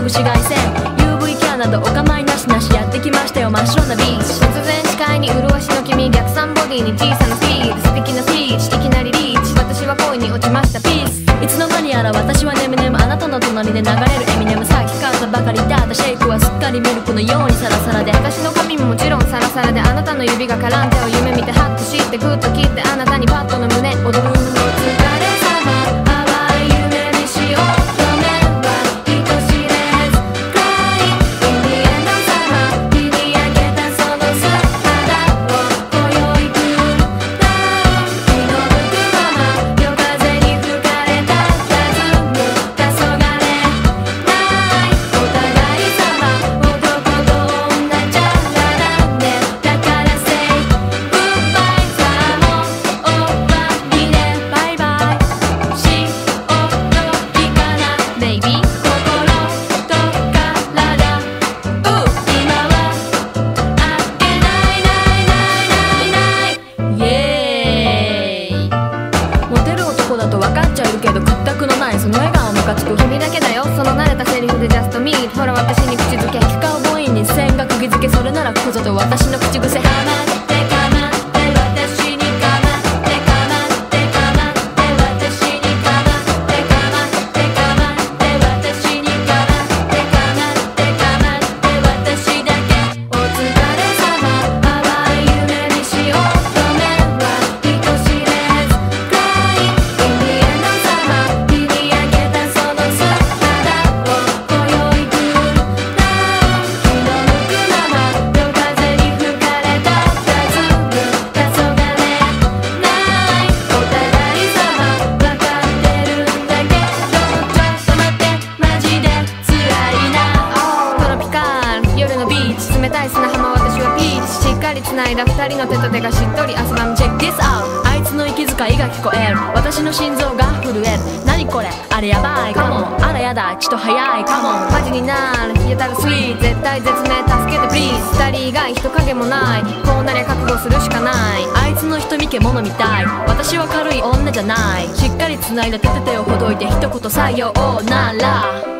ぐ紫外線 UV ケアなどお構いなしなしやってきましたよ。真っ白なビーチ。突然視界に麗しの君逆三ボディに小さなピード。素敵なピーチ。きなリリーチ。私は恋に落ちました。ピースいつの間にやら私は眠眠あなたの隣で流れるエミネムさっき買ったばかりだったシェイクはすっかりミルクのようにサラサラで。私の髪ももちろんサラサラで。あなたの指が絡んでを夢見てハッとしてグッと切ってあなたにパッとの胸。踊るここぞと私の口癖かまたい砂浜私はピーチ。しっかり繋いだ二人の手と手がしっとり汗ばむチェック This out あいつの息遣いが聞こえる。私の心臓が震える。何これ？あれやばい。かもあらやだ。ちょっと早い。かもマジになる。冷えたらスイート絶対絶命。助けて。Please 二人以外人影もない。こうなりゃ覚悟するしかない。あいつの瞳毛物みたい。私は軽い女じゃない。しっかり繋いだ手と手をほどいて一言採用。なら。